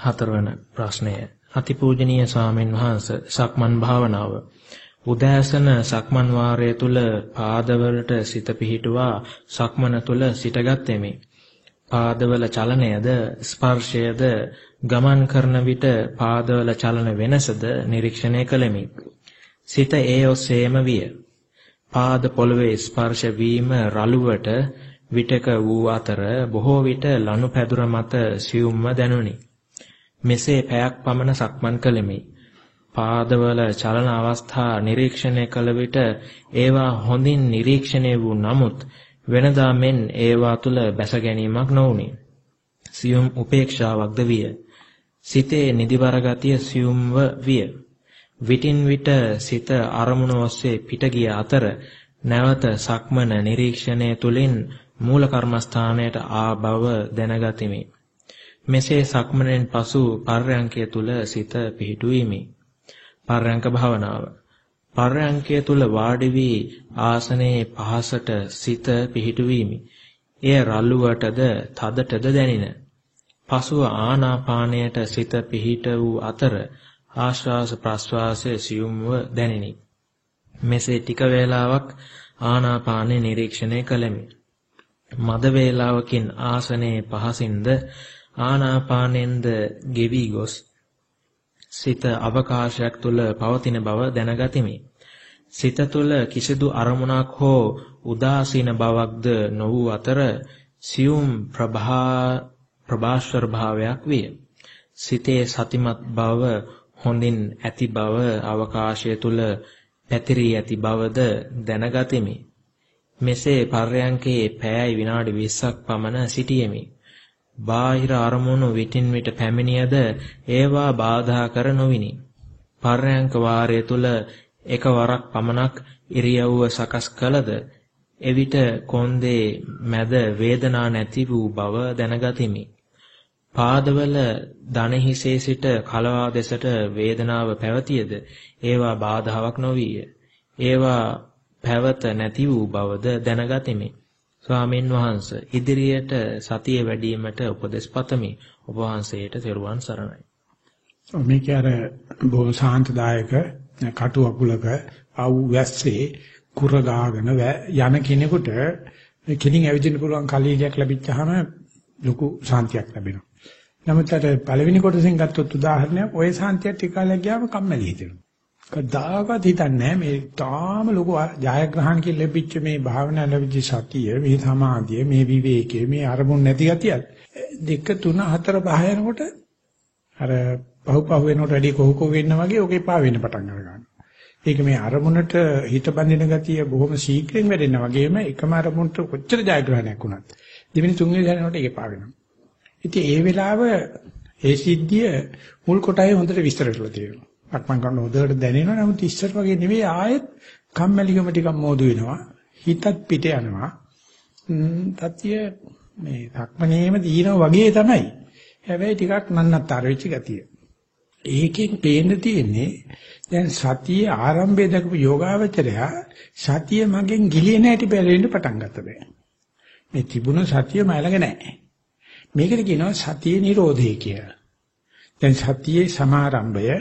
හතරවන ප්‍රශ්නය අතිපූජනීය ස්වාමීන් වහන්ස සක්මන් භාවනාව උදෑසන සක්මන් වාරය තුල පාදවලට සිත පිහිටුවා සක්මන තුල සිටගත්ෙමි. පාදවල චලනයද ස්පර්ශයද ගමන් කරන විට පාදවල චලන වෙනසද නිරීක්ෂණය කළෙමි. සිත ඒ ඔස්සේම විය. පාද පොළවේ ස්පර්ශ වීම රළුවට විටක වූ අතර බොහෝ විට ලනු පැදුර මත සියුම්ව දැනුනි. මෙසේ පැයක් පමණ සක්මන් කළෙමි. පාදවල චලන අවස්ථා නිරීක්ෂණය කළ විට ඒවා හොඳින් නිරීක්ෂණය වූ නමුත් වෙනදා මෙන් ඒවා තුල බැස ගැනීමක් නොවුනි. සියුම් උපේක්ෂාවක්ද විය. සිතේ නිදිවර ගතිය සියුම්ව විය. විටින් විට සිත අරමුණ ඔස්සේ පිට ගිය අතර නැවත සක්මන නිරීක්ෂණය තුලින් මූල කර්මස්ථානයට ආ බව දැනගතිමි. මෙසේ සක්මනෙන් පසු පර්යංකය තුල සිත පිහිටුවීමි. පර්යංක භාවනාව. පර්යංකය තුල වාඩි වී ආසනයේ පහසට සිත පිහිටුවීමි. එය රළුවටද තදටද දැනින. පසුව ආනාපානයට සිත පිහිට වූ අතර ආශ්වාස ප්‍රශ්වාසයේ සියුම්ව දැනිනි. මෙසේ ටික වේලාවක් ආනාපානෙ නිරීක්ෂණය කළෙමි. මද වේලාවකින් ආසනයේ පහසින්ද ආනාපානෙන්ද ගෙවි ගොස් සිත අවකාශයක් තුල පවතින බව දැනගතිමි. සිත තුල කිසිදු අරමුණක් හෝ උදාසීන බවක්ද නොවූ අතර සියුම් ප්‍රභා ප්‍රභාස්වර භාවයක් විය. සිතේ සතිමත් බව හොඳින් ඇති බව අවකාශය තුල පැතිරී ඇති බවද දැනගතිමි. මෙසේ පර්යංකේ පැයයි විනාඩි 20ක් පමණ සිටියෙමි. බාහිර අරමුණු විටින් විට පැමිණියද ඒවා බාධා කර නොවිනි. පර්යංක වාරය තුල එකවරක් පමණක් ඉරියව්ව සකස් කළද එවිට කොන්දේ මැද වේදනා නැති වූ බව දැනගතිමි. පාදවල දන හිසේ සිට කලවා දෙසට වේදනාව පැවතියද ඒවා බාධාවක් නොවිය. ඒවා පැවත නැති වූ බවද දැනගතිමි. ස්වාමින් වහන්සේ ඉදිරියට සතිය වැඩිවීමට උපදෙස් පතමි. ඔබ වහන්සේට තෙරුවන් සරණයි. මේක අර බොහොම සාන්තදායක කටු අකුලක ආව් වැස්සේ කුර ගාගෙන යන කෙනෙකුට කෙලින් ඇවිදින්න පුළුවන් කලීලියක් ලැබිච්චාම ලොකු සාන්තියක් ලැබෙනවා. නමුත් අර පළවෙනි කොටසෙන් ගත්තොත් උදාහරණයක් ওই සාන්තිය ටික කාලයක් ගියාම කම්මැලි හිතෙනවා. කවදාකවත් හිතන්නේ මේ තාම ලොකු ජයග්‍රහණ කියලා ලැබිච්ච මේ භාවනා ලැබිච්ච සතිය, මේ සමාධිය, මේ විවේකයේ, මේ අරමුණ නැති ගතියත් දෙක තුන හතර පහ යනකොට අර පහු පහු වෙනකොට වැඩි කොහො කොහො වෙන්න වගේ ඔකේ පා වෙන්න පටන් ගන්නවා. ඒක මේ අරමුණට හිත බඳින ගතිය බොහොම ශීක්‍රයෙන් වැඩෙන වගේම එකම අරමුණට කොච්චර ජයග්‍රහණයක් වුණත් දෙවෙනි තුන්වෙනි දැනනකොට ඒක පා වෙනවා. ඉතින් ඒ වෙලාව ඒ සිද්ධිය මුල් කොටයේ හොඳට විස්තර කරලා තියෙනවා. අක්මන් කරන උදේට දැනෙනවා. නමුත් ඉස්සර වගේ නෙවෙයි ආයෙත් කම්මැලිකම ටිකක් මෝදු වෙනවා. හිතත් පිට යනවා. තත්‍ය මේ අක්මනේම දිනන වගේ තමයි. හැබැයි ටිකක් නන්නත්තර වෙච්ච ගතිය. ඒකෙන් පේන්න තියෙන්නේ දැන් සතියේ ආරම්භය දක්ව යෝගාවචරයා සතිය මගෙන් ගිලින හැටි බැලෙන්න පටන් ගත්ත බෑ. මේ තිබුණ සතිය මයිලඟ නැහැ මේකට කියනවා සතියේ නිරෝධය කියලා. දැන් සතියේ සමාරම්භය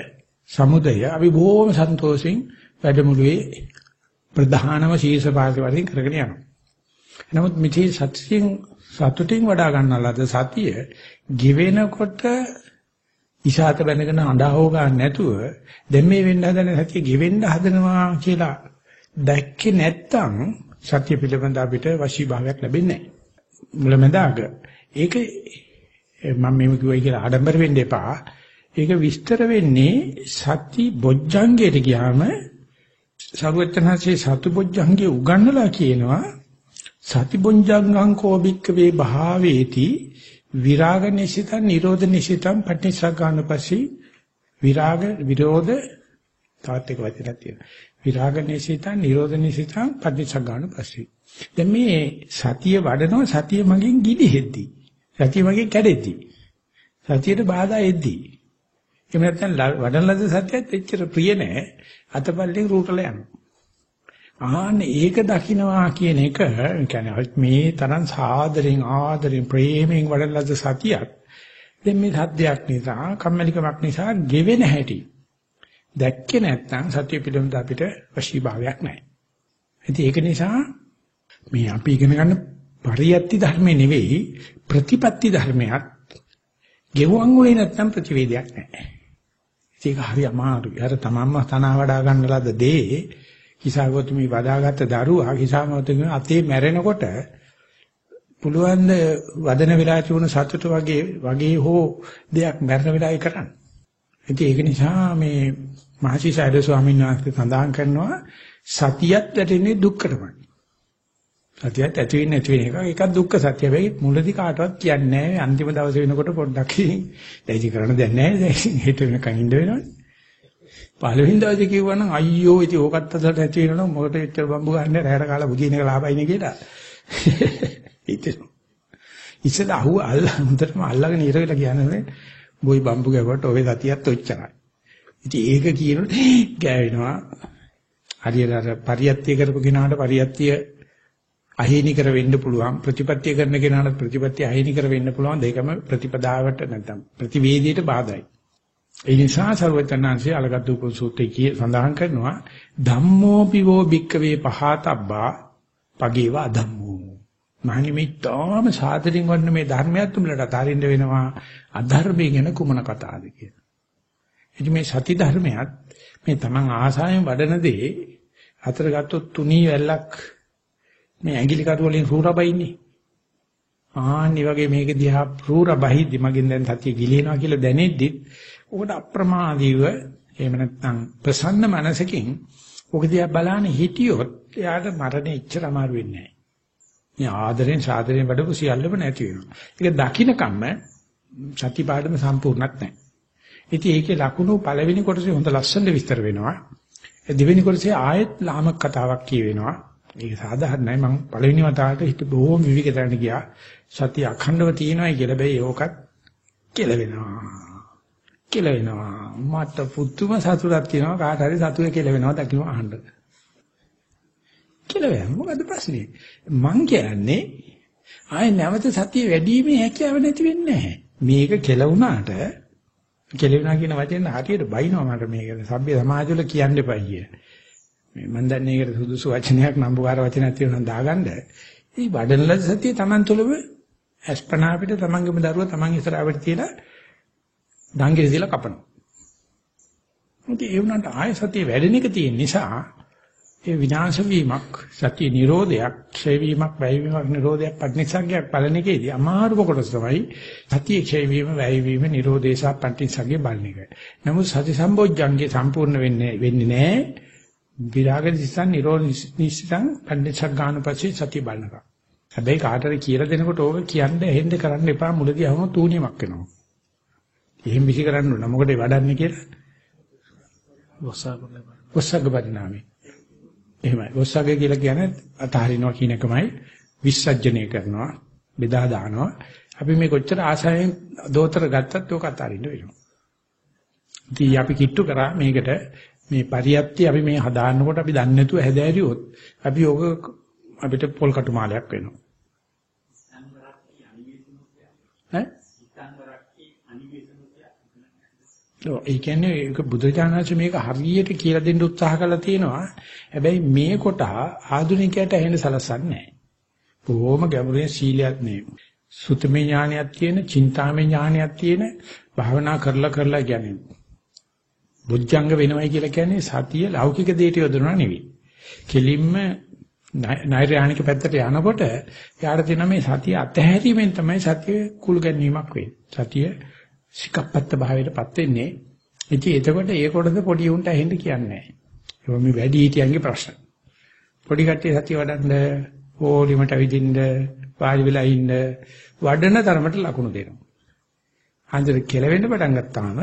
සමුදය අපි බොහොම සන්තෝෂෙන් වැඩමුළුවේ ප්‍රධානම ශීර්ෂ පාර්ශ්ව වලින් කරගෙන යනවා. නමුත් මෙතේ සත්‍යයෙන් සතුටින් වඩා ගන්නලද සතිය ගෙවෙනකොට ඉසాత බැඳගෙන අඬහව ගන්න නැතුව දැන් මේ වෙන්න හදන සතිය ගෙවෙන්න හදනවා කියලා දැක්කේ නැත්තම් සත්‍ය පිළිබඳ අපිට වශී භාවයක් ලැබෙන්නේ නැහැ. මුලමඳාග. ඒක මම මේක කිව්වයි කියලා ආඩම්බර වෙන්න එපා. ඒක විස්තර වෙන්නේ සති බොජ්ජංගයට ගියාම සරුවචනහසේ සතු බොජ්ජංගේ උගන්වලා කියනවා සති බොජ්ජංගං කෝබික්ක වේ භාවේති විරාග නිසිතං නිරෝධ නිසිතං පටිසග්ගාන පස්සේ විරාග විරෝධ තාත් එක වචනක් තියෙනවා. විරාග නිසිතං නිරෝධ නිසිතං පටිසග්ගාන පස්සේ දැන් මේ සතිය වඩනවා සතිය මගෙන් ගිලිහෙද්දි සතිය මගෙන් කැඩෙද්දි සතියට බාධා එද්දී එහෙම නැත්නම් වඩන ලද සත්‍යයත් එච්චර ප්‍රිය නෑ. අතපල්ලෙන් රූටල යනවා. ආන්න ඒක දකින්නවා කියන එක කියන්නේ මේ තරම් සාදරෙන් ආදරෙන් ප්‍රේමයෙන් වඩන ලද සතියක් දැන් මේ සද්දයක් නිසා, කම්මැලිකමක් නිසා ගෙවෙන හැටි දැක්කේ නැත්නම් සත්‍ය පිළිබඳ අපිට වශීභාවයක් නැහැ. ඉතින් ඒක නිසා මේ අපි ඉගෙන ගන්න පරියත්ති ධර්මේ නෙවෙයි ප්‍රතිපත්ති ධර්මයක් ගෙවුවන් උනේ නැත්නම් ප්‍රතිවේදයක් නැහැ. ඒක හරි අමාරුයි. අර තමන්ම තනවා වඩා ගන්න ලද දේ කිසాగොතුමි වදාගත්ත දරුවා කිසాగොතුමි අතේ මැරෙනකොට පුළුවන් ද වදන වෙලා තිබුණ සතුට වගේ වගේ හෝ දෙයක් මැරෙන වෙලාවේ කරන්න. ඉතින් ඒක නිසා මේ මහසි සයද ස්වාමීන් වහන්සේ සඳහන් කරනවා සතියත් වැටෙන්නේ දුක්කටමයි. සතියත් ඇති වෙන්නේ නැති වෙන එක. ඒකත් දුක්ඛ සත්‍ය. හැබැයි මුලදී කාටවත් කියන්නේ නැහැ. අන්තිම දවසේ වෙනකොට පොඩ්ඩක් දැයිදි කරන්න දෙයක් නැහැ. දැන් හිට වෙනකන් ඉඳ වෙනවනේ. පළවෙනි දවසේ කිව්වනම් අයියෝ ඉතින් ඕකත් අදට ඇති වෙනවනම් මොකට එච්චර බම්බු ගන්න රැයට කාලා බුදින එක ලාභයිනේ කියලා. හිතේ. ඉස්සෙල්ලා අහුව අල්ල හොඳටම අල්ලගෙන ඉර වෙලා කියන්නේ බොයි බම්බු ගැවුවට ඔය සතියත් ඔච්චරයි. ඉතින් ඒක කියනොත් ගෑවෙනවා. හරියට අර පරියත්‍ය කරපු කෙනාට පරියත්‍ය අහේනිකර වෙන්න පුළුවන් ප්‍රතිපත්තිය කරන කෙනාට ප්‍රතිපත්තිය අහේනිකර වෙන්න පුළුවන් දෙකම ප්‍රතිපදාවට නැත්නම් ප්‍රතිවේදීට බාධායි. ඒ නිසා සර්වචනාංශයේ අලගත්තු සූත්‍රයේ සඳහන් කරනවා ධම්මෝපි වෝ භික්කවේ පහතබ්බා පගේව අධම්මෝ. මහනි මේ තාම සාදරින් වන්න මේ ධර්මයක් තුමලට අතාරින්න වෙනවා අධර්මයේ ගැන කුමන කතාවද කියලා. ඉතින් මේ සති ධර්මයක් මේ Taman ආසාවෙන් වඩන දේ අතර ගත්තොත් තුනී වැල්ලක් මේ ඇඟිලි කටු වලින් රූරබයින්නේ. ආන්නි වගේ මේක දිහා රූරබහිද්දි මගෙන් දැන් සතිය ගිලිනවා කියලා දැනෙද්දි ඔකට අප්‍රමාදීව එහෙම නැත්නම් ප්‍රසන්න මනසකින් ඔක දිහා බලන හිටියොත් එයාට මරණය ඉච්චර අමාරු වෙන්නේ නැහැ. මේ ආදරෙන් සාදරෙන් වැඩපු සියල්ලම නැති වෙනවා. ඒක දකින්නකම්ම සති පාඩම සම්පූර්ණක් නැහැ. ඉතින් ඒකේ ලකුණු පළවෙනි කොටසේ හොඳ ලස්සනට විස්තර වෙනවා. දෙවෙනි කොටසේ ආයෙත් ලාමක කතාවක් කියවෙනවා. ඒක සාධාරණයි මම පළවෙනි වතාවට හිත බොහොම විවිධ ගියා. සතිය අඛණ්ඩව තියෙනවායි කියලා බෑ ඕකත් කියලා වෙනවා. කියලා වෙනවා. මට පුදුම සතුටක් තියෙනවා කාට හරි සතුටේ කියලා වෙනවා දකින්න අහන්න. කියලා වෙනවා. මොකද ප්‍රශ්නේ? මං කියන්නේ ආයේ නැවත සතිය වැඩිීමේ හැකියාව නැති වෙන්නේ නැහැ. මේක කෙලුණාට කෙලුණා කියන වචෙන් හරියට බයිනවා මට මේක. සભ્ય සමාජවල කියන්න එපා කියලා. මේ මම දන්නේ ඒකට සුදුසු වචනයක් නම්බුකාර වචනයක් තියෙනවා දාගන්න. මේ වඩන සතිය Taman තුළම අස්පනා අපිට Tamanගේම දරුවා Taman ඉස්සරහට තියලා ඩංගිරි දාලා කපනවා. මොකද ඒ වුණාට ආය සතිය වැඩෙන එක තියෙන නිසා ඒ විනාශ වීමක් සතිය නිරෝධයක් ක්ෂය වීමක් වැය වීමක් නිරෝධයක් පටිච්චසමුප්පාදයක් බලන එකේදී අමාරුම කොටස තමයි සතිය ක්ෂය වීම වැය වීම නිරෝධය සහ පටිච්චසමුප්පාදය බලන එක. නමුත් සති සම්බොජ්ජංගේ සම්පූර්ණ වෙන්නේ වෙන්නේ නැහැ. විරාග දිස්සන් නිරෝධ නිස්සං පණ්ඩිතක් ගන්න පස්සේ සතිය බලනවා. හැබැයි කාටද කියලා දෙනකොට ඕක කියන්න එහෙන්න කරන්න එපා මුලදී අහම තූණියමක් වෙනවා. එහෙම විසි කරන්න ඕන මොකද වඩන්නේ කියලා. වස්සග්ග පරිණාමය. එහෙමයි. වස්සග්ග කියලා කියන්නේ අතහරිනවා කියන එකමයි විස්සජ්ජනය කරනවා බෙදා දානවා. අපි මේ කොච්චර ආසාවෙන් දෝතර ගත්තත් ඕක අතහරින්න වෙනවා. ඉතින් අපි කිට්ටු කරා මේකට මේ පරියප්තිය අපි මේ හදාන්නකොට අපි දන්නේ නැතුව හැදෑරියොත් අපි ඕක අපිට පොල් කටු මාලයක් වෙනවා. ඈ? ඒ කියන්නේ ඒක බුදුචානන්සේ මේක හරියට කියලා දෙන්න උත්සාහ කළා තියෙනවා. හැබැයි මේ කොට ආධුනිකයට ඇහෙන්න සලසන්නේ නැහැ. බොහොම ගැඹුරින් සීලයක් නේ. සුතමේ ඥානයක් තියෙන, චින්තාමේ ඥානයක් තියෙන භාවනා කරලා කරලා කියන්නේ බුද්ධංග වෙනවයි කියලා කියන්නේ සතිය ලෞකික දෙයට යොදනවා නෙවෙයි. කෙලින්ම නෛර්යානික පැත්තට යනකොට යාට තියෙන මේ සතිය අතහැරීමෙන් තමයි සතිය කුළු ගැනීමක් වෙන්නේ. සතිය සිකප්පත්ත භාවයටපත් වෙන්නේ. ඉතින් එතකොට ඒ කොටද පොඩි උන්ට ඇහෙන්න කියන්නේ නැහැ. ඒක මේ වැඩි හිටියන්ගේ ප්‍රශ්න. පොඩි කට්ටිය සතිය වඩන්න ඕලිමට විදින්න වාඩි වෙලා ඉන්න වඩන තරමට ලකුණු දෙනවා. හන්දර කෙලවෙන්න පටන් ගත්තාම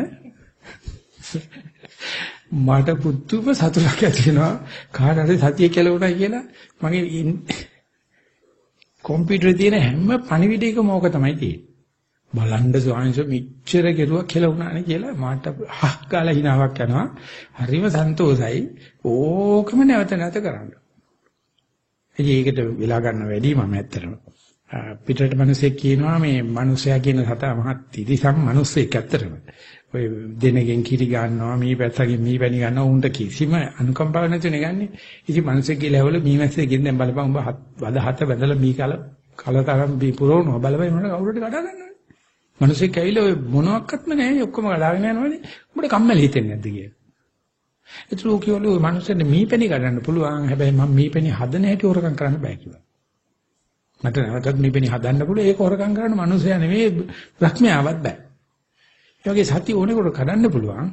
මට පුදුම සතුටක් ඇති වෙනවා. කාට හරි සතිය කෙලවුණා කියලා මගේ කම්පියුටරේ තියෙන හැම පණිවිඩයකම ඕක තමයි තියෙන්නේ. බලන්න ස්වාමීන් මෙච්චර කෙරුවා කෙලවුණානේ කියලා මට හක් ගාලා හිනාවක් යනවා. හරිම සන්තෝසයි ඕකම නැවත නැවත කරන්න. ඉතින් ඒකට වෙලා ගන්න වැඩි මම ඇත්තටම. පිටරට මිනිස්සෙක් කියනවා මේ මිනිසයා කියන සතා මහත් තිරිසම් මිනිස්සෙක් ඇත්තටම. ඔය දෙනගෙන් කිරි ගන්නවා මේ පැත්තකින් මේ පැණි ගන්නවා උන්ට කිසිම අනුකම්පාවක් නැතුනේ ගන්නෙ. ඉතින් මිනිස්සෙක් කියලා ඇවල මේ මැස්සේ ගෙන් දැන් බලපන් උඹ වද හත බැඳලා මේ කල කලතරම් බී පුරවනවා බලපන් මොන කවුරුට කඩා ගන්නවද? මිනිස්සෙක් ඇවිල්ලා ඔය මොනවත්ක්ම නැහැ ඔක්කොම කඩාගෙන යනවනේ. උඹට කම්මැලි හිතෙන්නේ නැද්ද කියලා. ඒත් ලෝකියවල ඔය මිනිස්සුන්ට මීපැණි ගන්න පුළුවන්. හැබැයි මම මීපැණි හදන හැටි හොරකම් කරන්න බෑ කිව්වා. මට නැවතත් මීපැණි හදන්න පුළුවන් ඒක හොරකම් කරන්න මිනිස්සයා නෙවෙයි ප්‍රඥාවක් බෑ. ඒ වගේ සතිය ඕනෙකොට කඩන්න පුළුවන්.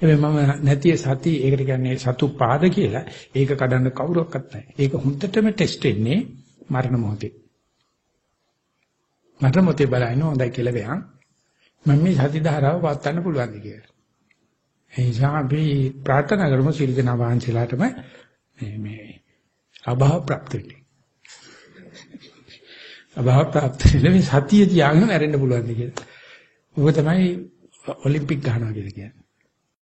හැබැයි මම නැති සති ඒකට කියන්නේ සතුපාද කියලා. ඒක කඩන්න කවුරක්වත් නැහැ. ඒක හොඳටම ටෙස්ට් වෙන්නේ මරණ මොහොතේ. මරණ මොහොතේ බලන්න හොඳයි කියලා වෙහන්. මම මේ සති ධාරාව පවත්වන්න පුළුවන්ද කියලා. ඒ නිසා අපි ප්‍රාර්ථනා කරමු සිල් දනා වහන්සේලාටම මේ මේ අභාව ප්‍රාප්ත වෙන්නේ. අභාව ප්‍රාප්ත වෙන්නේ සතිය තියාගෙන මැරෙන්න පුළුවන් කියලා. ඔබ තමයි ඔලිම්පික් ගහනවා කියලා කියන්නේ.